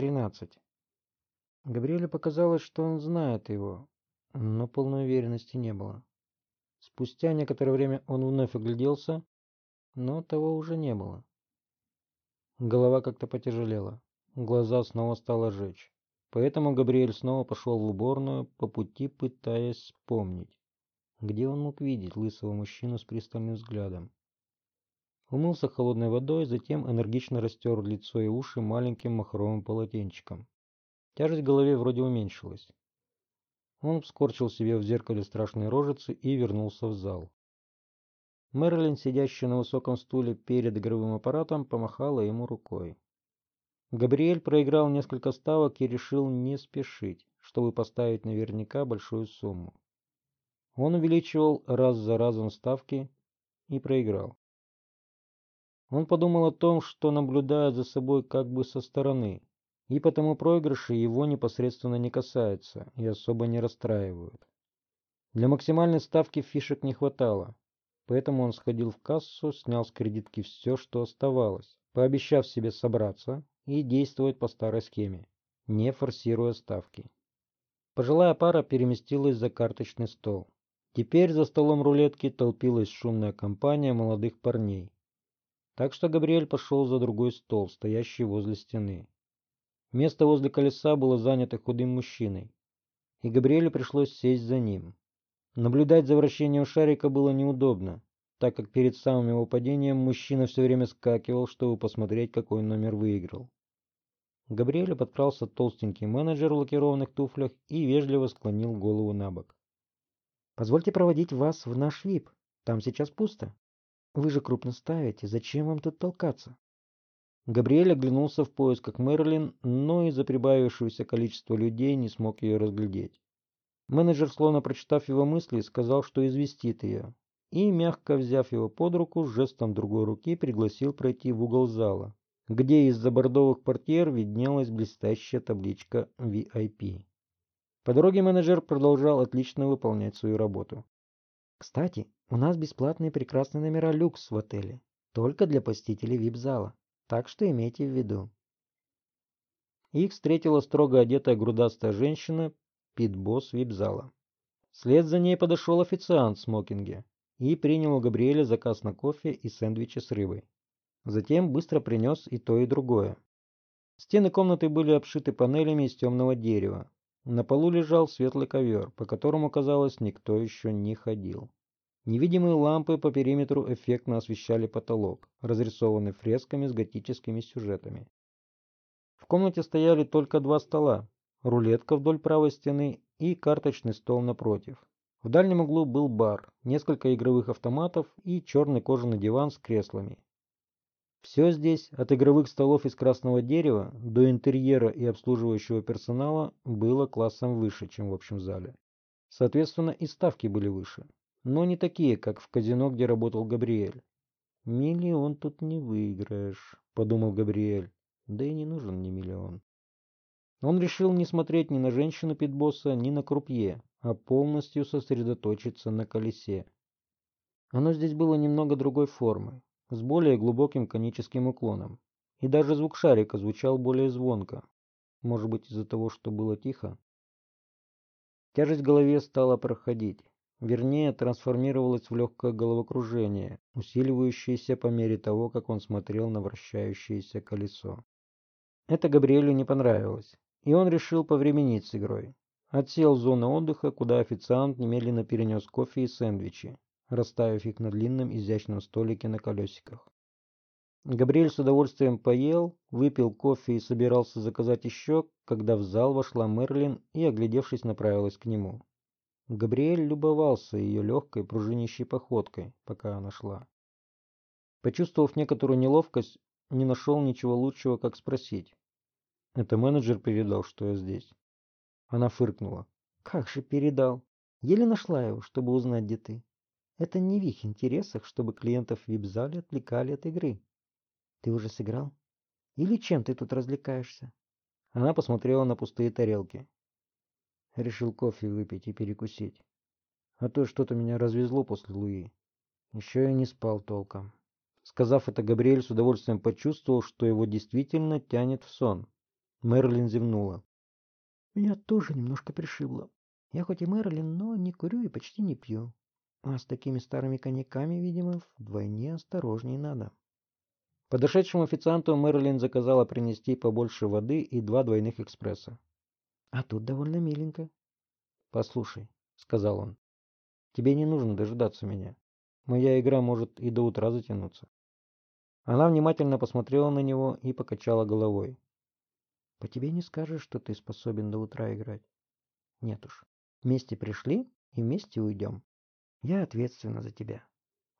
тринадцать. Габриэле показалось, что он знает его, но полной уверенности не было. Спустя некоторое время он вновь огляделся, но того уже не было. Голова как-то потяжелела, глаза снова стало жечь. Поэтому Габриэль снова пошел в уборную, по пути пытаясь вспомнить, где он мог видеть лысого мужчину с пристальным взглядом. Умылся холодной водой, затем энергично растер лицо и уши маленьким махровым полотенчиком. Тяжесть в голове вроде уменьшилась. Он вскорчил себе в зеркале страшные рожицы и вернулся в зал. Мерлин, сидящая на высоком стуле перед игровым аппаратом, помахала ему рукой. Габриэль проиграл несколько ставок и решил не спешить, чтобы поставить наверняка большую сумму. Он увеличивал раз за разом ставки и проиграл. Он подумал о том, что наблюдает за собой как бы со стороны, и потому проигрыши его непосредственно не касаются и особо не расстраивают. Для максимальной ставки фишек не хватало, поэтому он сходил в кассу, снял с кредитки все, что оставалось, пообещав себе собраться и действовать по старой схеме, не форсируя ставки. Пожилая пара переместилась за карточный стол. Теперь за столом рулетки толпилась шумная компания молодых парней. Так что Габриэль пошел за другой стол, стоящий возле стены. Место возле колеса было занято худым мужчиной, и Габриэлю пришлось сесть за ним. Наблюдать за вращением шарика было неудобно, так как перед самым его падением мужчина все время скакивал, чтобы посмотреть, какой номер выиграл. Габриэлю подкрался толстенький менеджер в лакированных туфлях и вежливо склонил голову на бок. «Позвольте проводить вас в наш ВИП. Там сейчас пусто. Вы же крупно ставите. Зачем вам тут толкаться?» Габриэль оглянулся в поисках Мерлин, но из-за прибавившегося количества людей не смог ее разглядеть. Менеджер, словно прочитав его мысли, сказал, что известит ее, и, мягко взяв его под руку, жестом другой руки пригласил пройти в угол зала, где из-за бордовых портьер виднелась блестящая табличка VIP. По дороге менеджер продолжал отлично выполнять свою работу. «Кстати, у нас бесплатные прекрасные номера люкс в отеле, только для посетителей VIP-зала. Так что имейте в виду. Их встретила строго одетая грудастая женщина, пит-босс вип-зала. Вслед за ней подошел официант в смокинге и принял у Габриэля заказ на кофе и сэндвичи с рыбой. Затем быстро принес и то, и другое. Стены комнаты были обшиты панелями из темного дерева. На полу лежал светлый ковер, по которому, казалось, никто еще не ходил. Невидимые лампы по периметру эффектно освещали потолок, разрисованный фресками с готическими сюжетами. В комнате стояли только два стола, рулетка вдоль правой стены и карточный стол напротив. В дальнем углу был бар, несколько игровых автоматов и черный кожаный диван с креслами. Все здесь, от игровых столов из красного дерева до интерьера и обслуживающего персонала, было классом выше, чем в общем зале. Соответственно, и ставки были выше но не такие, как в казино, где работал Габриэль. «Миллион тут не выиграешь», — подумал Габриэль. «Да и не нужен мне миллион». Он решил не смотреть ни на женщину Питбосса, ни на крупье, а полностью сосредоточиться на колесе. Оно здесь было немного другой формы, с более глубоким коническим уклоном. И даже звук шарика звучал более звонко. Может быть из-за того, что было тихо? Тяжесть в голове стала проходить. Вернее, трансформировалось в легкое головокружение, усиливающееся по мере того, как он смотрел на вращающееся колесо. Это Габриэлю не понравилось, и он решил повременить с игрой. Отсел в зону отдыха, куда официант немедленно перенес кофе и сэндвичи, расставив их на длинном изящном столике на колесиках. Габриэль с удовольствием поел, выпил кофе и собирался заказать еще, когда в зал вошла Мерлин и, оглядевшись, направилась к нему. Габриэль любовался ее легкой пружинищей походкой, пока она шла. Почувствовав некоторую неловкость, не нашел ничего лучшего, как спросить. Это менеджер передал, что я здесь. Она фыркнула. Как же передал? Еле нашла его, чтобы узнать, где ты. Это не в их интересах, чтобы клиентов в вип-зале отвлекали от игры. Ты уже сыграл? Или чем ты тут развлекаешься? Она посмотрела на пустые тарелки. Решил кофе выпить и перекусить. А то что-то меня развезло после Луи. Еще я не спал толком. Сказав это, Габриэль с удовольствием почувствовал, что его действительно тянет в сон. Мэрилин зевнула. Меня тоже немножко пришибло. Я хоть и Мэрилин, но не курю и почти не пью. А с такими старыми коньяками, видимо, вдвойне осторожней надо. Подошедшему официанту Мэрилин заказала принести побольше воды и два двойных экспресса. А тут довольно миленько. «Послушай», — сказал он, — «тебе не нужно дожидаться меня. Моя игра может и до утра затянуться». Она внимательно посмотрела на него и покачала головой. «По тебе не скажешь, что ты способен до утра играть. Нет уж. Вместе пришли и вместе уйдем. Я ответственна за тебя».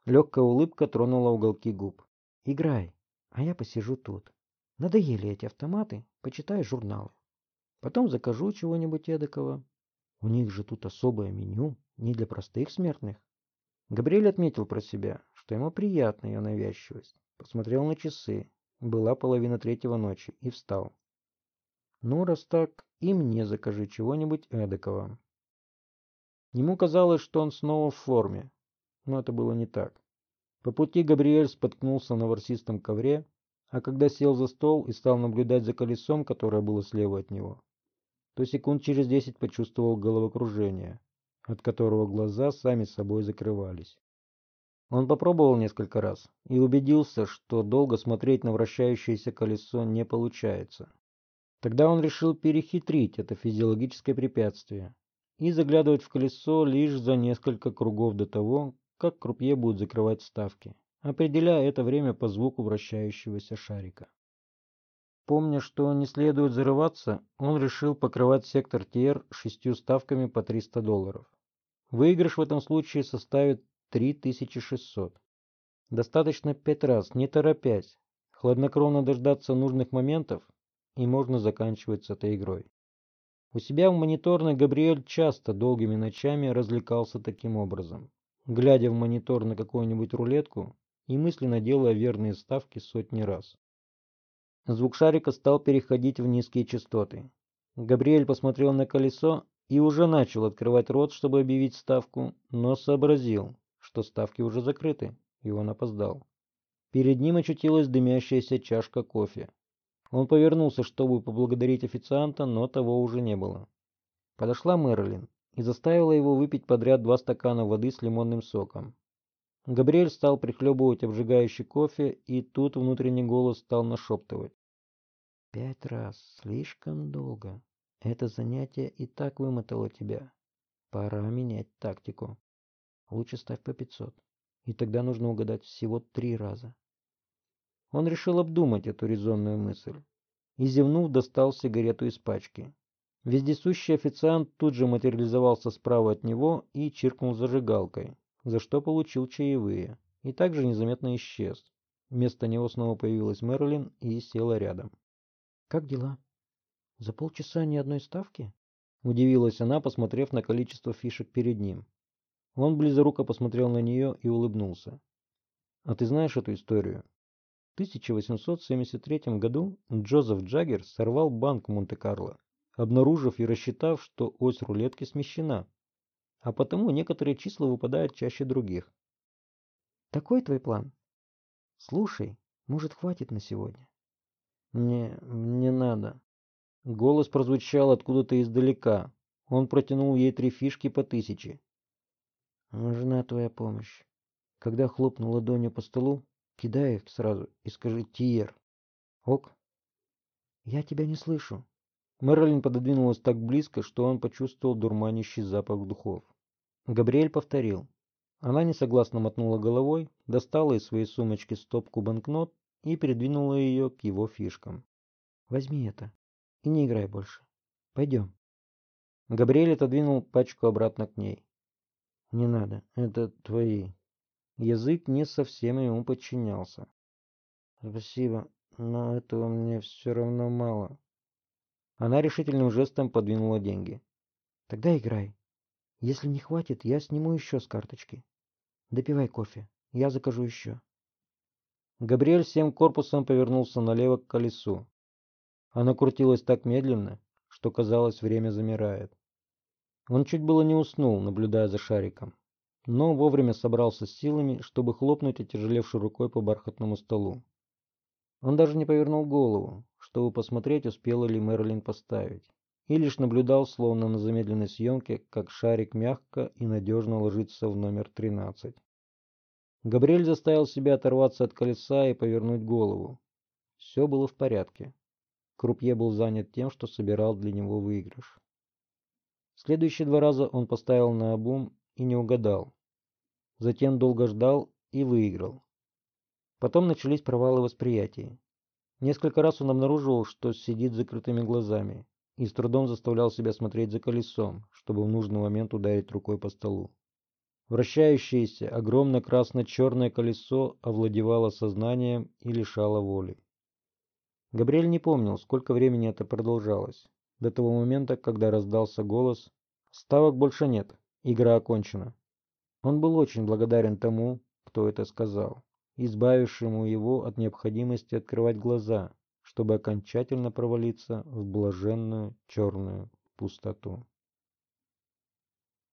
Легкая улыбка тронула уголки губ. «Играй, а я посижу тут. Надоели эти автоматы, почитай журналы. Потом закажу чего-нибудь эдакого. У них же тут особое меню, не для простых смертных. Габриэль отметил про себя, что ему приятна ее навязчивость. Посмотрел на часы. Была половина третьего ночи и встал. Ну, раз так, и мне закажи чего-нибудь эдакого. Ему казалось, что он снова в форме, но это было не так. По пути Габриэль споткнулся на ворсистом ковре, а когда сел за стол и стал наблюдать за колесом, которое было слева от него, то секунд через десять почувствовал головокружение, от которого глаза сами собой закрывались. Он попробовал несколько раз и убедился, что долго смотреть на вращающееся колесо не получается. Тогда он решил перехитрить это физиологическое препятствие и заглядывать в колесо лишь за несколько кругов до того, как крупье будет закрывать ставки, определяя это время по звуку вращающегося шарика. Помня, что не следует зарываться, он решил покрывать сектор ТР шестью ставками по 300 долларов. Выигрыш в этом случае составит 3600. Достаточно пять раз, не торопясь, хладнокровно дождаться нужных моментов, и можно заканчивать с этой игрой. У себя в мониторной Габриэль часто долгими ночами развлекался таким образом, глядя в монитор на какую-нибудь рулетку и мысленно делая верные ставки сотни раз. Звук шарика стал переходить в низкие частоты. Габриэль посмотрел на колесо и уже начал открывать рот, чтобы объявить ставку, но сообразил, что ставки уже закрыты, и он опоздал. Перед ним очутилась дымящаяся чашка кофе. Он повернулся, чтобы поблагодарить официанта, но того уже не было. Подошла Мэрилин и заставила его выпить подряд два стакана воды с лимонным соком. Габриэль стал прихлебывать обжигающий кофе, и тут внутренний голос стал нашептывать. «Пять раз. Слишком долго. Это занятие и так вымотало тебя. Пора менять тактику. Лучше ставь по пятьсот. И тогда нужно угадать всего три раза». Он решил обдумать эту резонную мысль. И, зевнув, достал сигарету из пачки. Вездесущий официант тут же материализовался справа от него и чиркнул зажигалкой, за что получил чаевые, и также незаметно исчез. Вместо него снова появилась Мерлин и села рядом. «Как дела? За полчаса ни одной ставки?» Удивилась она, посмотрев на количество фишек перед ним. Он близоруко посмотрел на нее и улыбнулся. «А ты знаешь эту историю?» В 1873 году Джозеф Джаггер сорвал банк Монте-Карло, обнаружив и рассчитав, что ось рулетки смещена а потому некоторые числа выпадают чаще других. Такой твой план? Слушай, может, хватит на сегодня? Не, не надо. Голос прозвучал откуда-то издалека. Он протянул ей три фишки по тысяче. Нужна твоя помощь. Когда хлопну ладонью по столу, кидай их сразу и скажи «Тиер». Ок? Я тебя не слышу. Мэрилин пододвинулась так близко, что он почувствовал дурманящий запах духов. Габриэль повторил. Она несогласно мотнула головой, достала из своей сумочки стопку банкнот и передвинула ее к его фишкам. «Возьми это и не играй больше. Пойдем». Габриэль отодвинул пачку обратно к ней. «Не надо, это твои». Язык не совсем ему подчинялся. «Спасибо, но этого мне все равно мало». Она решительным жестом подвинула деньги. Тогда играй. Если не хватит, я сниму еще с карточки. Допивай кофе. Я закажу еще. Габриэль всем корпусом повернулся налево к колесу. Оно крутилось так медленно, что казалось, время замирает. Он чуть было не уснул, наблюдая за шариком, но вовремя собрался с силами, чтобы хлопнуть отяжелевшей рукой по бархатному столу. Он даже не повернул голову, чтобы посмотреть, успела ли Мерлин поставить, и лишь наблюдал, словно на замедленной съемке, как шарик мягко и надежно ложится в номер 13. Габриэль заставил себя оторваться от колеса и повернуть голову. Все было в порядке. Крупье был занят тем, что собирал для него выигрыш. Следующие два раза он поставил на обум и не угадал. Затем долго ждал и выиграл. Потом начались провалы восприятия. Несколько раз он обнаруживал, что сидит с закрытыми глазами, и с трудом заставлял себя смотреть за колесом, чтобы в нужный момент ударить рукой по столу. Вращающееся, огромно красно-черное колесо овладевало сознанием и лишало воли. Габриэль не помнил, сколько времени это продолжалось, до того момента, когда раздался голос «Ставок больше нет, игра окончена». Он был очень благодарен тому, кто это сказал, избавившему его от необходимости открывать глаза, чтобы окончательно провалиться в блаженную черную пустоту.